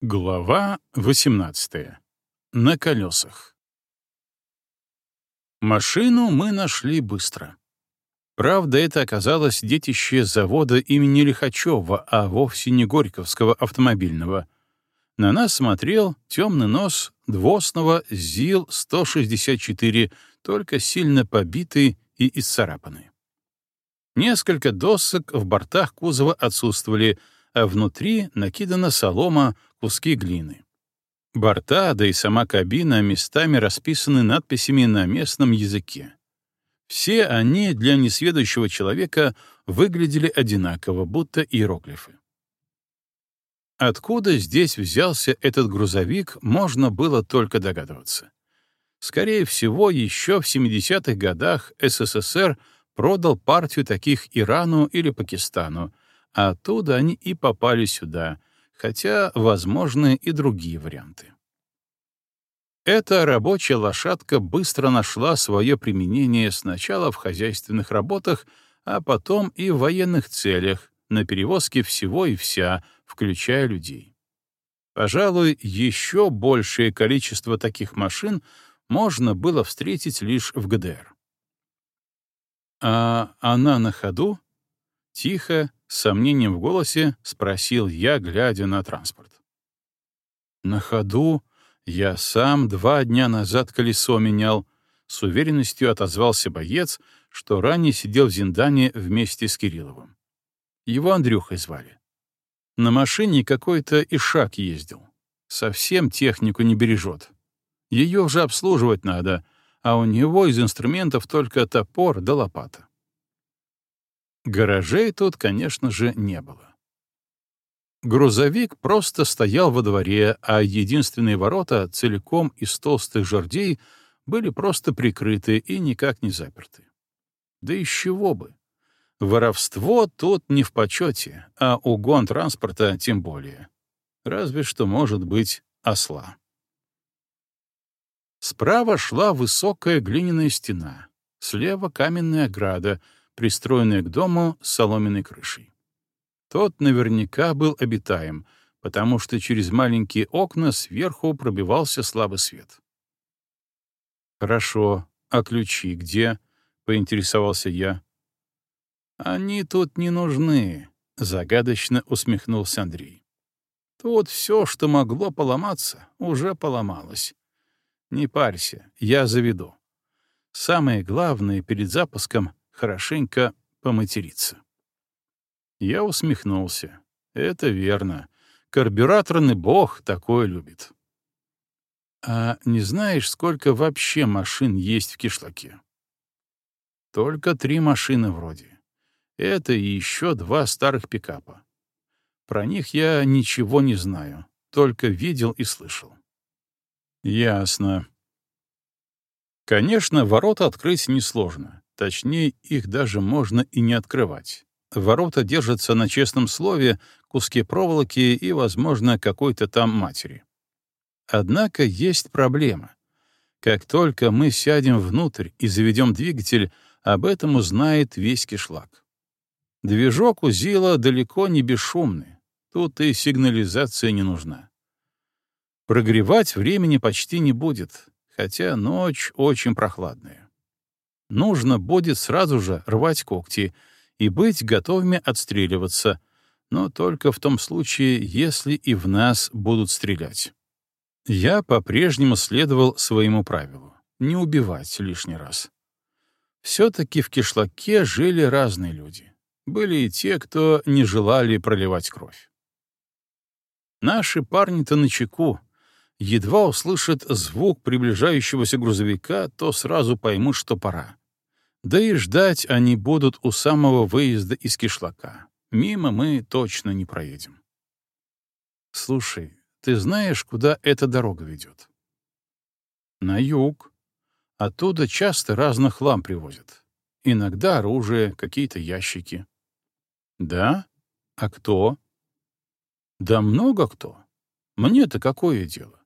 Глава 18. На колесах. Машину мы нашли быстро. Правда, это оказалось детище завода имени Лихачева, а вовсе не Горьковского автомобильного. На нас смотрел темный нос двосного ЗИЛ-164, только сильно побитый и исцарапанный. Несколько досок в бортах кузова отсутствовали, а внутри накидана солома, куски глины. Борта, да и сама кабина местами расписаны надписями на местном языке. Все они для несведущего человека выглядели одинаково, будто иероглифы. Откуда здесь взялся этот грузовик, можно было только догадываться. Скорее всего, еще в 70-х годах СССР продал партию таких Ирану или Пакистану, а оттуда они и попали сюда, хотя возможны и другие варианты. Эта рабочая лошадка быстро нашла свое применение сначала в хозяйственных работах, а потом и в военных целях, на перевозке всего и вся, включая людей. Пожалуй, еще большее количество таких машин можно было встретить лишь в ГДР. «А она на ходу?» Тихо, с сомнением в голосе спросил я, глядя на транспорт. «На ходу я сам два дня назад колесо менял», — с уверенностью отозвался боец, что ранее сидел в Зиндане вместе с Кирилловым. Его Андрюхой звали. На машине какой-то ишак ездил. Совсем технику не бережет. Ее уже обслуживать надо, а у него из инструментов только топор да лопата. Гаражей тут, конечно же, не было. Грузовик просто стоял во дворе, а единственные ворота, целиком из толстых жердей, были просто прикрыты и никак не заперты. Да из чего бы? Воровство тут не в почете, а угон транспорта тем более. Разве что, может быть, осла. Справа шла высокая глиняная стена, слева каменная ограда — пристроенный к дому с соломенной крышей. Тот наверняка был обитаем, потому что через маленькие окна сверху пробивался слабый свет. «Хорошо, а ключи где?» — поинтересовался я. «Они тут не нужны», — загадочно усмехнулся Андрей. «Тут все, что могло поломаться, уже поломалось. Не парься, я заведу. Самое главное перед запуском хорошенько поматериться. Я усмехнулся. Это верно. Карбюраторный бог такое любит. А не знаешь, сколько вообще машин есть в кишлаке? Только три машины вроде. Это и еще два старых пикапа. Про них я ничего не знаю, только видел и слышал. Ясно. Конечно, ворота открыть несложно. Точнее, их даже можно и не открывать. Ворота держатся на честном слове, куске проволоки и, возможно, какой-то там матери. Однако есть проблема. Как только мы сядем внутрь и заведем двигатель, об этом узнает весь кишлак. Движок у Зила далеко не бесшумный, тут и сигнализация не нужна. Прогревать времени почти не будет, хотя ночь очень прохладная нужно будет сразу же рвать когти и быть готовыми отстреливаться, но только в том случае, если и в нас будут стрелять. Я по-прежнему следовал своему правилу — не убивать лишний раз. Все-таки в кишлаке жили разные люди. Были и те, кто не желали проливать кровь. Наши парни-то на чеку. Едва услышат звук приближающегося грузовика, то сразу поймут, что пора. Да и ждать они будут у самого выезда из кишлака. Мимо мы точно не проедем. Слушай, ты знаешь, куда эта дорога ведет? На юг. Оттуда часто разных хлам привозят. Иногда оружие, какие-то ящики. Да? А кто? Да много кто. Мне-то какое дело?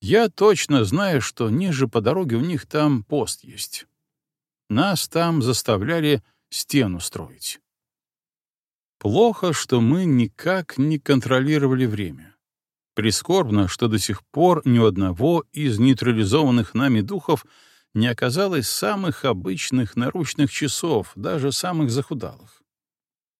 Я точно знаю, что ниже по дороге у них там пост есть. Нас там заставляли стену строить. Плохо, что мы никак не контролировали время. Прискорбно, что до сих пор ни одного из нейтрализованных нами духов не оказалось самых обычных наручных часов, даже самых захудалых.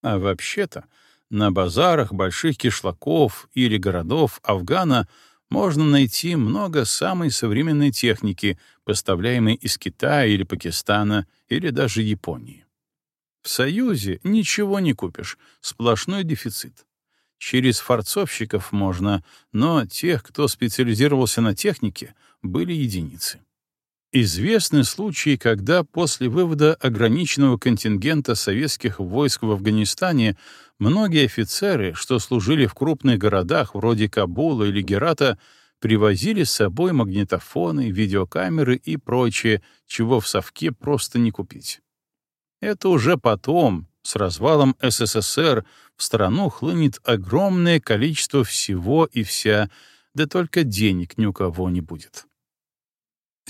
А вообще-то, на базарах больших кишлаков или городов Афгана можно найти много самой современной техники, поставляемой из Китая или Пакистана, или даже Японии. В Союзе ничего не купишь, сплошной дефицит. Через форцовщиков можно, но тех, кто специализировался на технике, были единицы. Известны случаи, когда после вывода ограниченного контингента советских войск в Афганистане многие офицеры, что служили в крупных городах вроде Кабула или Герата, привозили с собой магнитофоны, видеокамеры и прочее, чего в Совке просто не купить. Это уже потом, с развалом СССР, в страну хлынет огромное количество всего и вся, да только денег ни у кого не будет.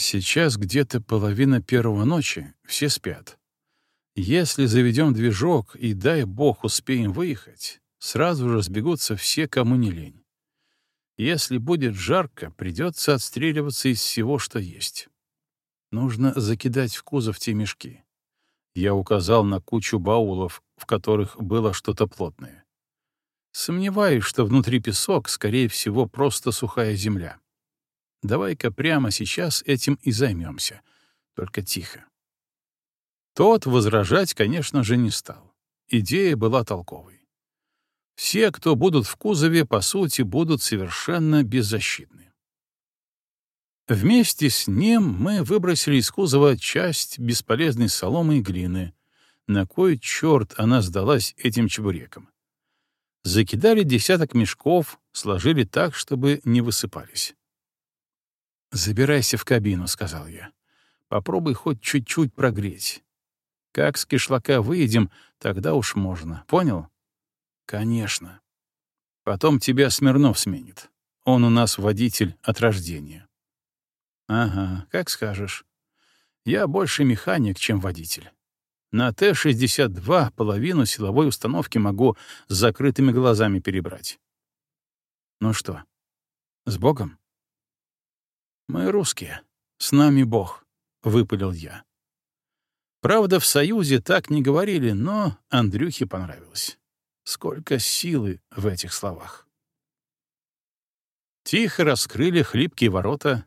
Сейчас где-то половина первого ночи, все спят. Если заведем движок и, дай бог, успеем выехать, сразу же сбегутся все, кому не лень. Если будет жарко, придется отстреливаться из всего, что есть. Нужно закидать в кузов те мешки. Я указал на кучу баулов, в которых было что-то плотное. Сомневаюсь, что внутри песок, скорее всего, просто сухая земля. Давай-ка прямо сейчас этим и займемся. Только тихо. Тот возражать, конечно же, не стал. Идея была толковой. Все, кто будут в кузове, по сути, будут совершенно беззащитны. Вместе с ним мы выбросили из кузова часть бесполезной соломы и глины. На кой черт она сдалась этим чебурекам? Закидали десяток мешков, сложили так, чтобы не высыпались. «Забирайся в кабину», — сказал я. «Попробуй хоть чуть-чуть прогреть. Как с кишлака выедем, тогда уж можно. Понял?» «Конечно. Потом тебя Смирнов сменит. Он у нас водитель от рождения». «Ага, как скажешь. Я больше механик, чем водитель. На Т-62 половину силовой установки могу с закрытыми глазами перебрать. Ну что, с Богом?» «Мы русские. С нами Бог», — выпалил я. Правда, в Союзе так не говорили, но Андрюхе понравилось. Сколько силы в этих словах. Тихо раскрыли хлипкие ворота.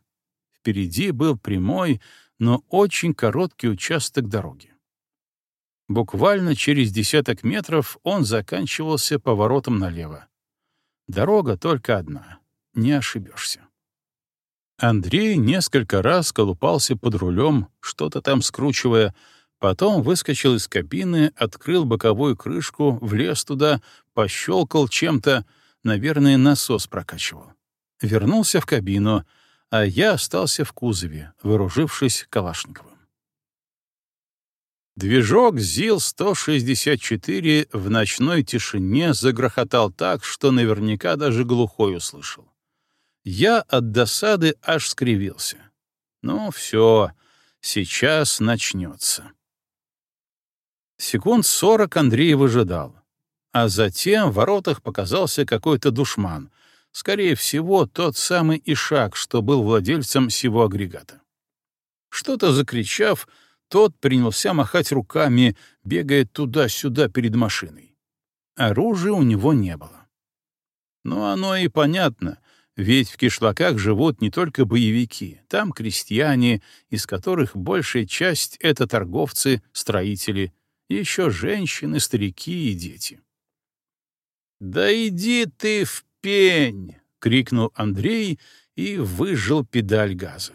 Впереди был прямой, но очень короткий участок дороги. Буквально через десяток метров он заканчивался поворотом налево. Дорога только одна, не ошибешься. Андрей несколько раз колупался под рулем, что-то там скручивая, потом выскочил из кабины, открыл боковую крышку, влез туда, пощелкал чем-то, наверное, насос прокачивал. Вернулся в кабину, а я остался в кузове, вооружившись Калашниковым. Движок ЗИЛ-164 в ночной тишине загрохотал так, что наверняка даже глухой услышал. Я от досады аж скривился. Ну, все, сейчас начнется. Секунд сорок Андрей выжидал. А затем в воротах показался какой-то душман. Скорее всего, тот самый Ишак, что был владельцем всего агрегата. Что-то закричав, тот принялся махать руками, бегая туда-сюда перед машиной. Оружия у него не было. Ну, оно и понятно — ведь в кишлаках живут не только боевики, там крестьяне, из которых большая часть — это торговцы, строители, еще женщины, старики и дети. «Да иди ты в пень!» — крикнул Андрей и выжил педаль газа.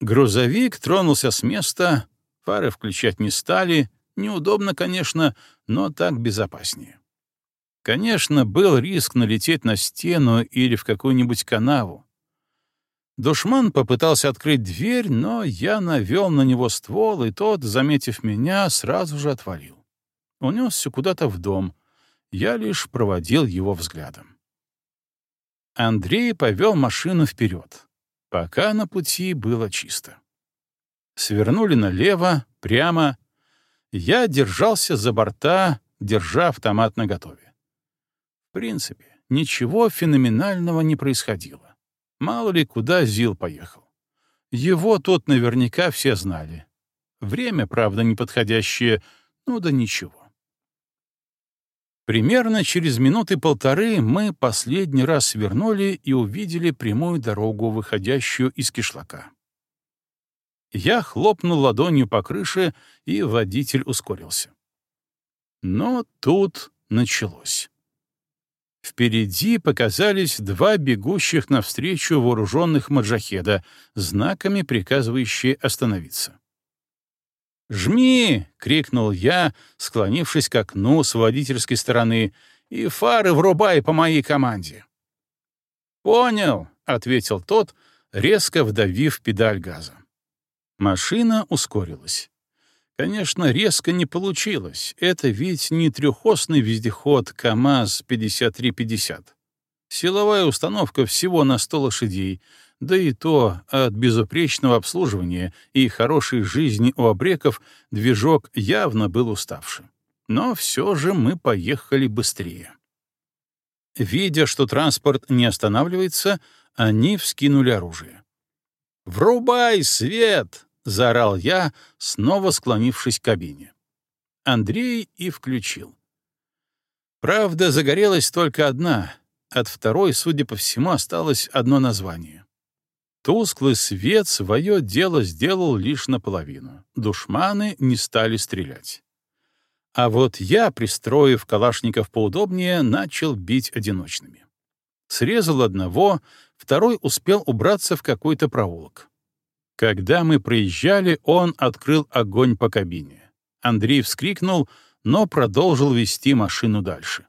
Грузовик тронулся с места, фары включать не стали, неудобно, конечно, но так безопаснее. Конечно, был риск налететь на стену или в какую-нибудь канаву. Душман попытался открыть дверь, но я навел на него ствол, и тот, заметив меня, сразу же отвалил. Унесся куда-то в дом. Я лишь проводил его взглядом. Андрей повел машину вперед, пока на пути было чисто. Свернули налево, прямо. Я держался за борта, держа автомат наготове. В принципе, ничего феноменального не происходило. Мало ли, куда Зил поехал. Его тут наверняка все знали. Время, правда, неподходящее, ну да ничего. Примерно через минуты полторы мы последний раз свернули и увидели прямую дорогу, выходящую из кишлака. Я хлопнул ладонью по крыше, и водитель ускорился. Но тут началось. Впереди показались два бегущих навстречу вооруженных маджахеда, знаками приказывающие остановиться. «Жми!» — крикнул я, склонившись к окну с водительской стороны, «и фары врубай по моей команде». «Понял», — ответил тот, резко вдавив педаль газа. Машина ускорилась. Конечно, резко не получилось. Это ведь не трехосный вездеход КАМАЗ-5350. Силовая установка всего на 100 лошадей, да и то от безупречного обслуживания и хорошей жизни у обреков движок явно был уставший. Но все же мы поехали быстрее. Видя, что транспорт не останавливается, они вскинули оружие. «Врубай свет!» — заорал я, снова склонившись к кабине. Андрей и включил. Правда, загорелась только одна. От второй, судя по всему, осталось одно название. Тусклый свет свое дело сделал лишь наполовину. Душманы не стали стрелять. А вот я, пристроив калашников поудобнее, начал бить одиночными. Срезал одного, второй успел убраться в какой-то проулок. Когда мы проезжали, он открыл огонь по кабине. Андрей вскрикнул, но продолжил вести машину дальше.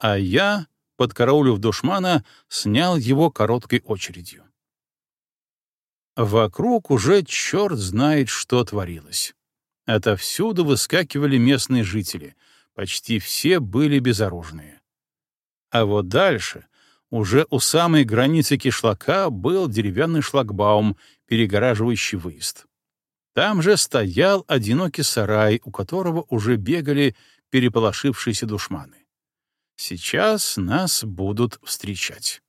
А я, подкараулив душмана, снял его короткой очередью. Вокруг уже черт знает, что творилось. Отовсюду выскакивали местные жители, почти все были безоружные. А вот дальше, уже у самой границы кишлака, был деревянный шлагбаум, перегораживающий выезд. Там же стоял одинокий сарай, у которого уже бегали переполошившиеся душманы. Сейчас нас будут встречать.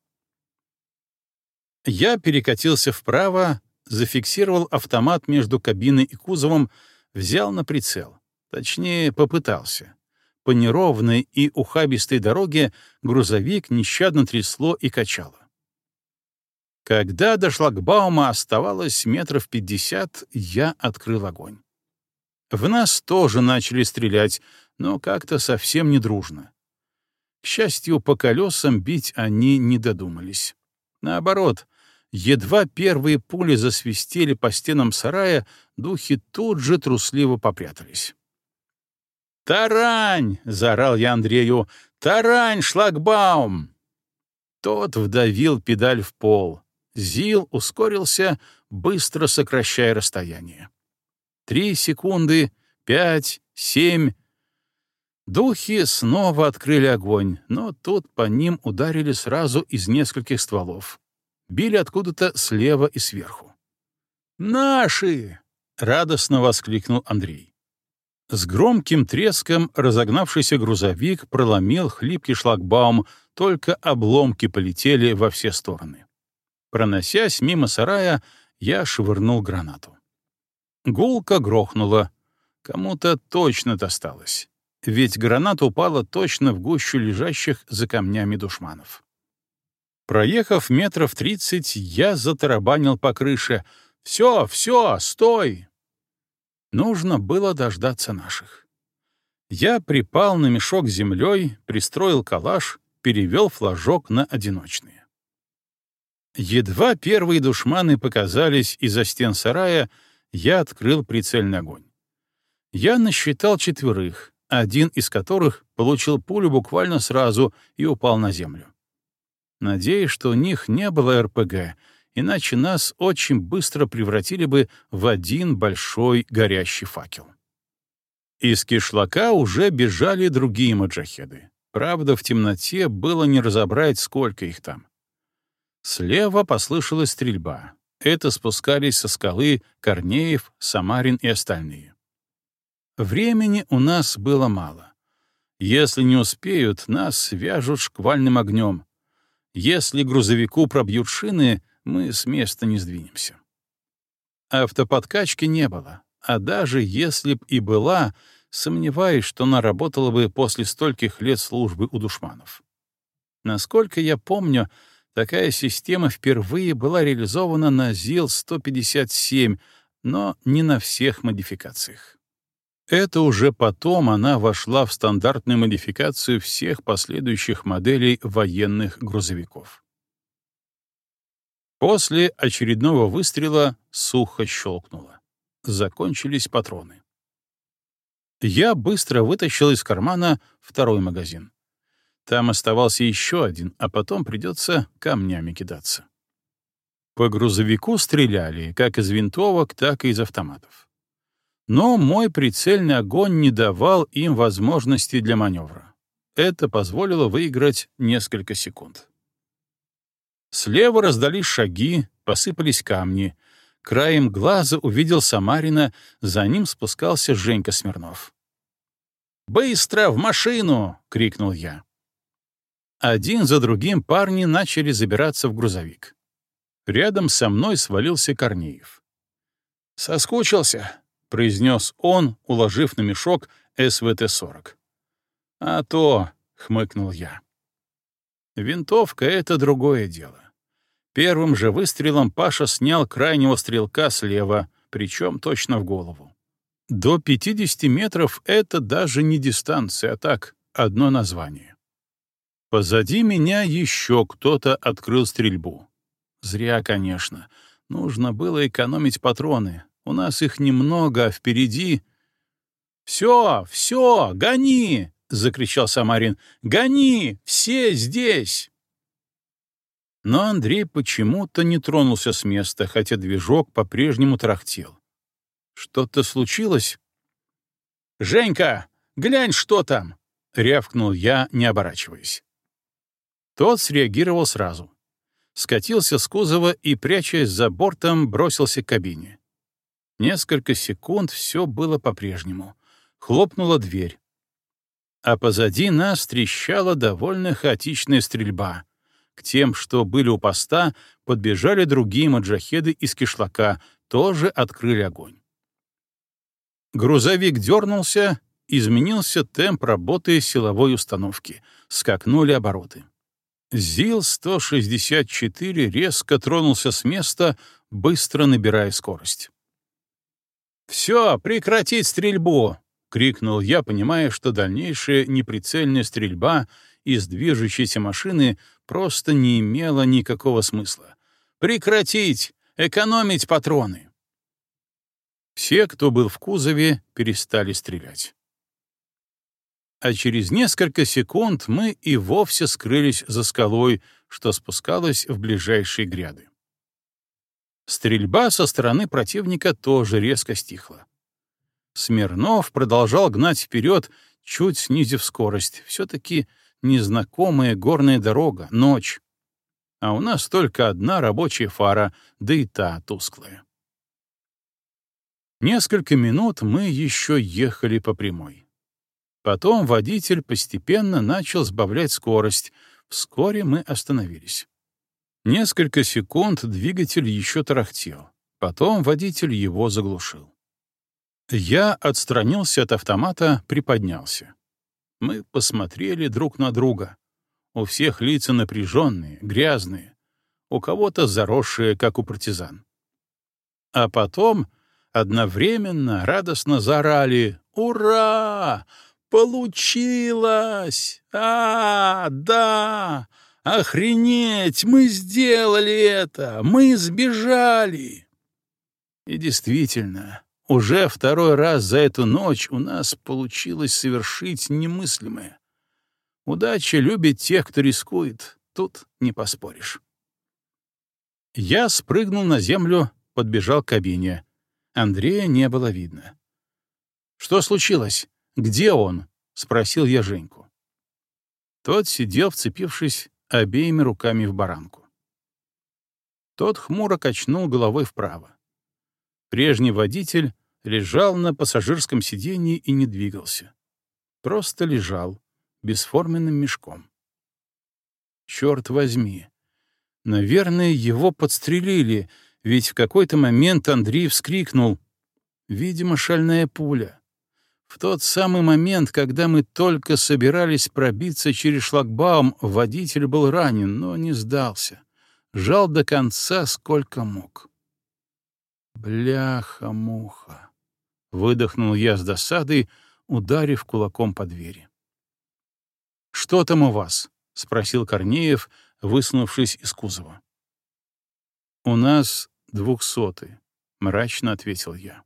Я перекатился вправо, зафиксировал автомат между кабиной и кузовом, взял на прицел. Точнее, попытался. По неровной и ухабистой дороге грузовик нещадно трясло и качало. Когда до шлагбаума оставалось метров пятьдесят, я открыл огонь. В нас тоже начали стрелять, но как-то совсем не дружно. К счастью, по колесам бить они не додумались. Наоборот, едва первые пули засвистели по стенам сарая, духи тут же трусливо попрятались. «Тарань!» — заорал я Андрею. «Тарань, шлагбаум!» Тот вдавил педаль в пол. Зил ускорился, быстро сокращая расстояние. Три секунды, пять, семь. Духи снова открыли огонь, но тут по ним ударили сразу из нескольких стволов. Били откуда-то слева и сверху. «Наши!» — радостно воскликнул Андрей. С громким треском разогнавшийся грузовик проломил хлипкий шлагбаум, только обломки полетели во все стороны. Проносясь мимо сарая, я швырнул гранату. Гулка грохнула. Кому-то точно досталось. Ведь граната упала точно в гущу лежащих за камнями душманов. Проехав метров тридцать, я затарабанил по крыше. «Все, все, стой!» Нужно было дождаться наших. Я припал на мешок с землей, пристроил калаш, перевел флажок на одиночные. Едва первые душманы показались из-за стен сарая, я открыл прицельный огонь. Я насчитал четверых, один из которых получил пулю буквально сразу и упал на землю. Надеюсь, что у них не было РПГ, иначе нас очень быстро превратили бы в один большой горящий факел. Из кишлака уже бежали другие маджахеды. Правда, в темноте было не разобрать, сколько их там. Слева послышалась стрельба. Это спускались со скалы Корнеев, Самарин и остальные. Времени у нас было мало. Если не успеют, нас свяжут шквальным огнем. Если грузовику пробьют шины, мы с места не сдвинемся. Автоподкачки не было, а даже если б и была, сомневаюсь, что она работала бы после стольких лет службы у душманов. Насколько я помню, такая система впервые была реализована на ЗИЛ-157, но не на всех модификациях. Это уже потом она вошла в стандартную модификацию всех последующих моделей военных грузовиков. После очередного выстрела сухо щелкнуло. Закончились патроны. Я быстро вытащил из кармана второй магазин. Там оставался еще один, а потом придется камнями кидаться. По грузовику стреляли как из винтовок, так и из автоматов. Но мой прицельный огонь не давал им возможности для маневра. Это позволило выиграть несколько секунд. Слева раздались шаги, посыпались камни. Краем глаза увидел Самарина, за ним спускался Женька Смирнов. «Быстро, в машину!» — крикнул я. Один за другим парни начали забираться в грузовик. Рядом со мной свалился Корнеев. «Соскучился?» — произнес он, уложив на мешок СВТ-40. «А то», — хмыкнул я. Винтовка — это другое дело. Первым же выстрелом Паша снял крайнего стрелка слева, причем точно в голову. До 50 метров — это даже не дистанция, а так, одно название. Позади меня еще кто-то открыл стрельбу. Зря, конечно. Нужно было экономить патроны, у нас их немного, а впереди... «Все, все, гони!» — закричал Самарин. «Гони! Все здесь!» Но Андрей почему-то не тронулся с места, хотя движок по-прежнему тарахтел. «Что-то случилось?» «Женька, глянь, что там!» — рявкнул я, не оборачиваясь. Тот среагировал сразу. Скатился с кузова и, прячась за бортом, бросился к кабине. Несколько секунд все было по-прежнему. Хлопнула дверь. А позади нас трещала довольно хаотичная стрельба. К тем, что были у поста, подбежали другие маджахеды из кишлака, тоже открыли огонь. Грузовик дернулся, изменился темп работы силовой установки, скакнули обороты. ЗИЛ-164 резко тронулся с места, быстро набирая скорость. «Все, прекратить стрельбу!» — крикнул я, понимая, что дальнейшая неприцельная стрельба из движущейся машины просто не имела никакого смысла. «Прекратить! Экономить патроны!» Все, кто был в кузове, перестали стрелять. А через несколько секунд мы и вовсе скрылись за скалой, что спускалась в ближайшие гряды. Стрельба со стороны противника тоже резко стихла. Смирнов продолжал гнать вперед, чуть снизив скорость. Все-таки незнакомая горная дорога, ночь. А у нас только одна рабочая фара, да и та тусклая. Несколько минут мы еще ехали по прямой. Потом водитель постепенно начал сбавлять скорость. Вскоре мы остановились. Несколько секунд двигатель еще тарахтел. Потом водитель его заглушил. Я отстранился от автомата, приподнялся. Мы посмотрели друг на друга. У всех лица напряженные, грязные, у кого-то заросшие, как у партизан. А потом одновременно радостно заорали «Ура! Получилось! А, да! Охренеть! Мы сделали это! Мы сбежали!» И действительно, уже второй раз за эту ночь у нас получилось совершить немыслимое. Удача любит тех, кто рискует, тут не поспоришь. Я спрыгнул на землю, подбежал к кабине. Андрея не было видно. «Что случилось? Где он?» — спросил я Женьку. Тот сидел, вцепившись обеими руками в баранку. Тот хмуро качнул головой вправо. Прежний водитель лежал на пассажирском сиденье и не двигался. Просто лежал, бесформенным мешком. Черт возьми. Наверное, его подстрелили, ведь в какой-то момент Андрей вскрикнул. Видимо, шальная пуля. В тот самый момент, когда мы только собирались пробиться через шлагбаум, водитель был ранен, но не сдался. Жал до конца, сколько мог. «Бляха-муха!» — выдохнул я с досадой, ударив кулаком по двери. «Что там у вас?» — спросил Корнеев, высунувшись из кузова. «У нас двухсотый», — мрачно ответил я.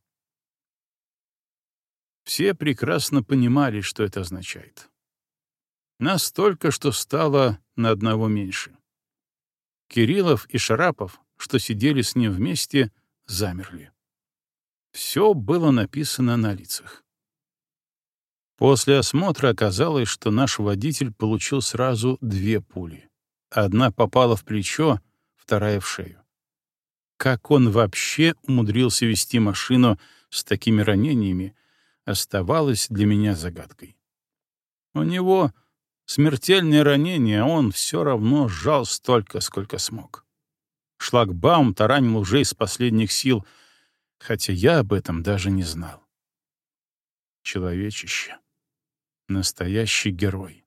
Все прекрасно понимали, что это означает. Настолько, что стало на одного меньше. Кириллов и Шарапов, что сидели с ним вместе, замерли. Все было написано на лицах. После осмотра оказалось, что наш водитель получил сразу две пули. Одна попала в плечо, вторая — в шею. Как он вообще умудрился вести машину с такими ранениями, оставалось для меня загадкой. У него смертельное ранение, он все равно сжал столько, сколько смог. Шлагбаум таранил уже из последних сил, хотя я об этом даже не знал. Человечище. Настоящий герой.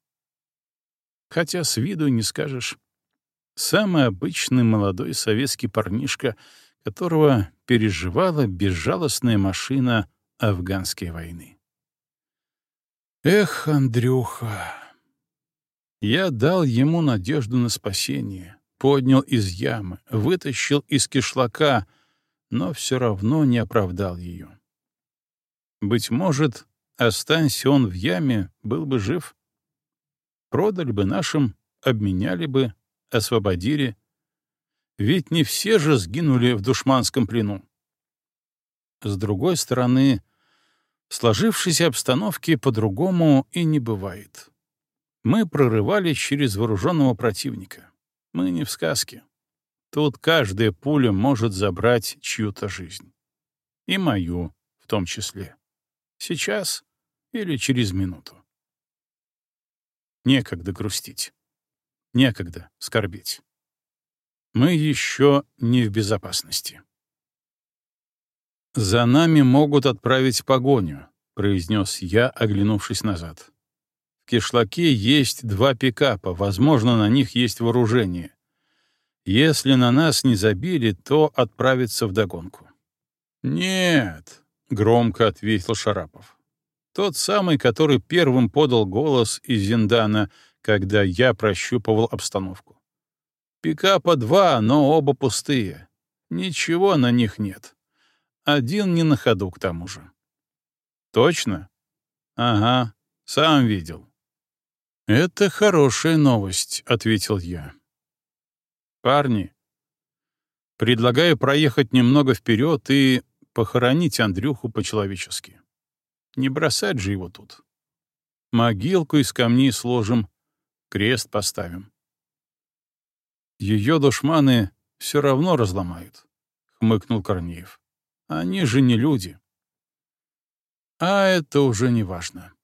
Хотя с виду не скажешь. Самый обычный молодой советский парнишка, которого переживала безжалостная машина афганской войны. Эх, Андрюха! Я дал ему надежду на спасение, поднял из ямы, вытащил из кишлака, но все равно не оправдал ее. Быть может, останься он в яме, был бы жив. Продали бы нашим, обменяли бы, освободили. Ведь не все же сгинули в душманском плену. С другой стороны, сложившейся обстановке по-другому и не бывает. Мы прорывались через вооруженного противника. Мы не в сказке. Тут каждая пуля может забрать чью-то жизнь. И мою в том числе. Сейчас или через минуту. Некогда грустить. Некогда скорбеть. Мы еще не в безопасности. «За нами могут отправить погоню», — произнес я, оглянувшись назад. В кишлаке есть два пикапа, возможно, на них есть вооружение. Если на нас не забили, то отправиться в догонку. «Нет», — громко ответил Шарапов. Тот самый, который первым подал голос из Зиндана, когда я прощупывал обстановку. Пикапа два, но оба пустые. Ничего на них нет. Один не на ходу к тому же. Точно? Ага, сам видел. Это хорошая новость, ответил я. Парни, предлагаю проехать немного вперед и похоронить Андрюху по-человечески. Не бросать же его тут. Могилку из камней сложим, крест поставим. Ее душманы все равно разломают, — хмыкнул Корнеев. Они же не люди. А это уже не важно.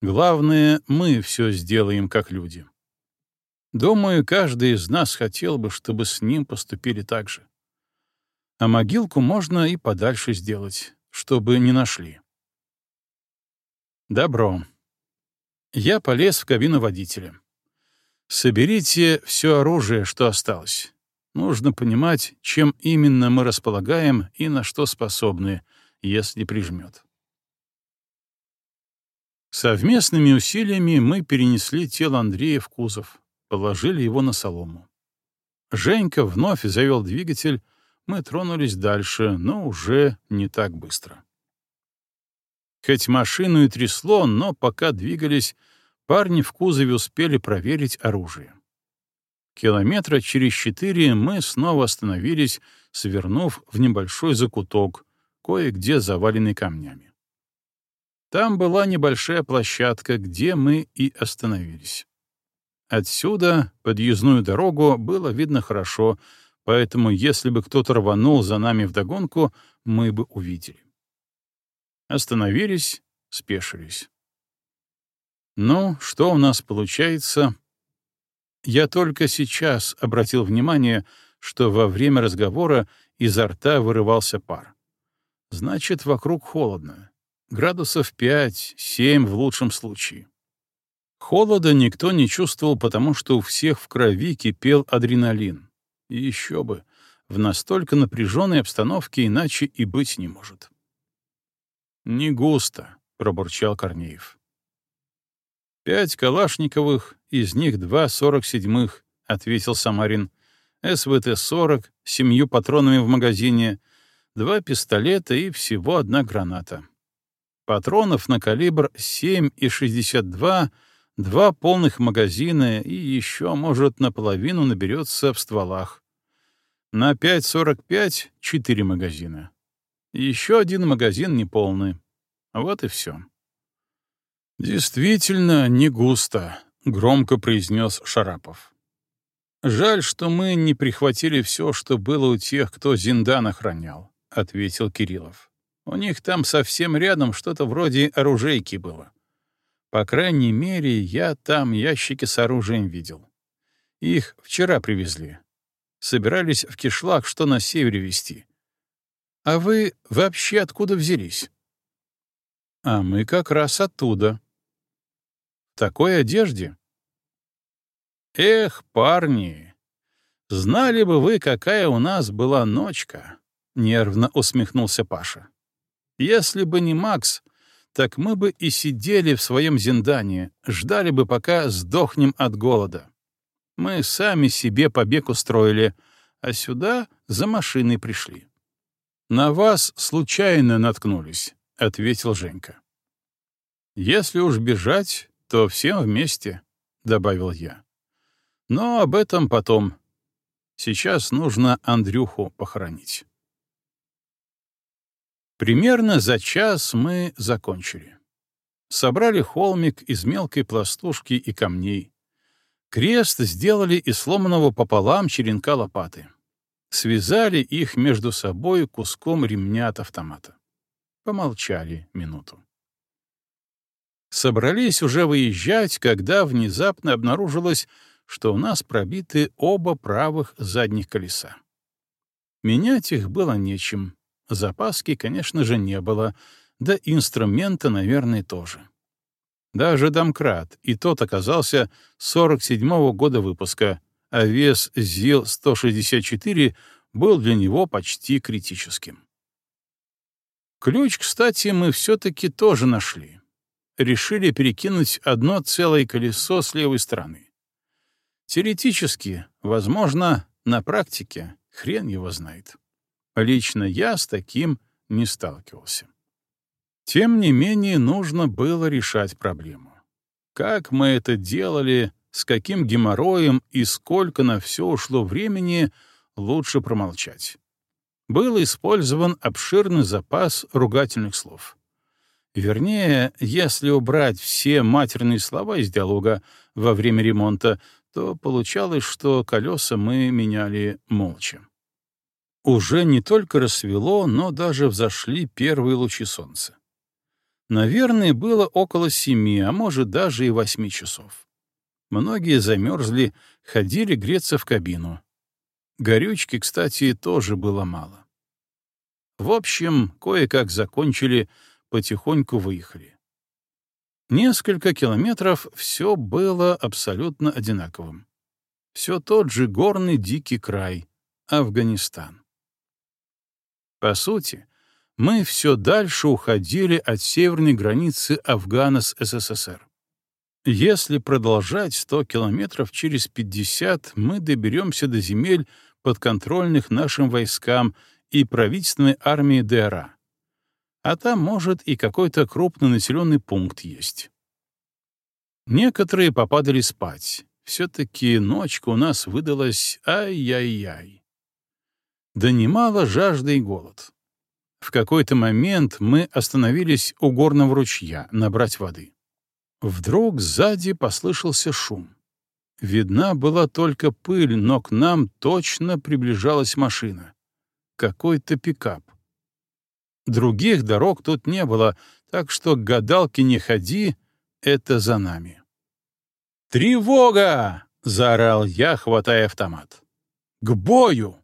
Главное, мы все сделаем как люди. Думаю, каждый из нас хотел бы, чтобы с ним поступили так же. А могилку можно и подальше сделать, чтобы не нашли. Добро. Я полез в кабину водителя. Соберите все оружие, что осталось. Нужно понимать, чем именно мы располагаем и на что способны, если прижмет. Совместными усилиями мы перенесли тело Андрея в кузов, положили его на солому. Женька вновь завел двигатель, мы тронулись дальше, но уже не так быстро. Хоть машину и трясло, но пока двигались, парни в кузове успели проверить оружие. Километра через четыре мы снова остановились, свернув в небольшой закуток, кое-где заваленный камнями. Там была небольшая площадка, где мы и остановились. Отсюда подъездную дорогу было видно хорошо, поэтому если бы кто-то рванул за нами вдогонку, мы бы увидели. Остановились, спешились. Ну, что у нас получается? Я только сейчас обратил внимание, что во время разговора изо рта вырывался пар. Значит, вокруг холодно. Градусов 5-7 в лучшем случае. Холода никто не чувствовал, потому что у всех в крови кипел адреналин. И еще бы, в настолько напряженной обстановке иначе и быть не может. «Не густо», — пробурчал Корнеев. «Пять калашниковых, из них два сорок седьмых», — ответил Самарин. «СВТ-40, семью патронами в магазине, два пистолета и всего одна граната. Патронов на калибр 7,62, два полных магазина и еще, может, наполовину наберется в стволах. На 5,45 — четыре магазина. Еще один магазин неполный. Вот и все. «Действительно, не густо», — громко произнес Шарапов. «Жаль, что мы не прихватили все, что было у тех, кто Зиндан охранял», — ответил Кириллов. «У них там совсем рядом что-то вроде оружейки было. По крайней мере, я там ящики с оружием видел. Их вчера привезли. Собирались в кишлак, что на севере везти. А вы вообще откуда взялись?» «А мы как раз оттуда», такой одежде? Эх, парни, знали бы вы, какая у нас была ночка, нервно усмехнулся Паша. Если бы не Макс, так мы бы и сидели в своем зиндане, ждали бы, пока сдохнем от голода. Мы сами себе побег устроили, а сюда за машиной пришли. На вас случайно наткнулись, ответил Женька. Если уж бежать, то всем вместе», — добавил я. «Но об этом потом. Сейчас нужно Андрюху похоронить». Примерно за час мы закончили. Собрали холмик из мелкой пластушки и камней. Крест сделали из сломанного пополам черенка лопаты. Связали их между собой куском ремня от автомата. Помолчали минуту. Собрались уже выезжать, когда внезапно обнаружилось, что у нас пробиты оба правых задних колеса. Менять их было нечем. Запаски, конечно же, не было, да инструмента, наверное, тоже. Даже домкрат, и тот оказался 47-го года выпуска, а вес ЗИЛ-164 был для него почти критическим. Ключ, кстати, мы все-таки тоже нашли решили перекинуть одно целое колесо с левой стороны. Теоретически, возможно, на практике, хрен его знает. Лично я с таким не сталкивался. Тем не менее, нужно было решать проблему. Как мы это делали, с каким геморроем и сколько на все ушло времени, лучше промолчать. Был использован обширный запас ругательных слов — Вернее, если убрать все матерные слова из диалога во время ремонта, то получалось, что колеса мы меняли молча. Уже не только рассвело, но даже взошли первые лучи солнца. Наверное, было около семи, а может, даже и восьми часов. Многие замерзли, ходили греться в кабину. Горючки, кстати, тоже было мало. В общем, кое-как закончили — потихоньку выехали. Несколько километров все было абсолютно одинаковым. Все тот же горный дикий край — Афганистан. По сути, мы все дальше уходили от северной границы Афгана с СССР. Если продолжать 100 километров через 50, мы доберемся до земель, подконтрольных нашим войскам и правительственной армии ДРА а там, может, и какой-то крупный населенный пункт есть. Некоторые попадали спать. Все-таки ночка у нас выдалась ай-яй-яй. Да немало жажда и голод. В какой-то момент мы остановились у горного ручья набрать воды. Вдруг сзади послышался шум. Видна была только пыль, но к нам точно приближалась машина. Какой-то пикап. Других дорог тут не было, так что к гадалке не ходи, это за нами. «Тревога!» — заорал я, хватая автомат. «К бою!»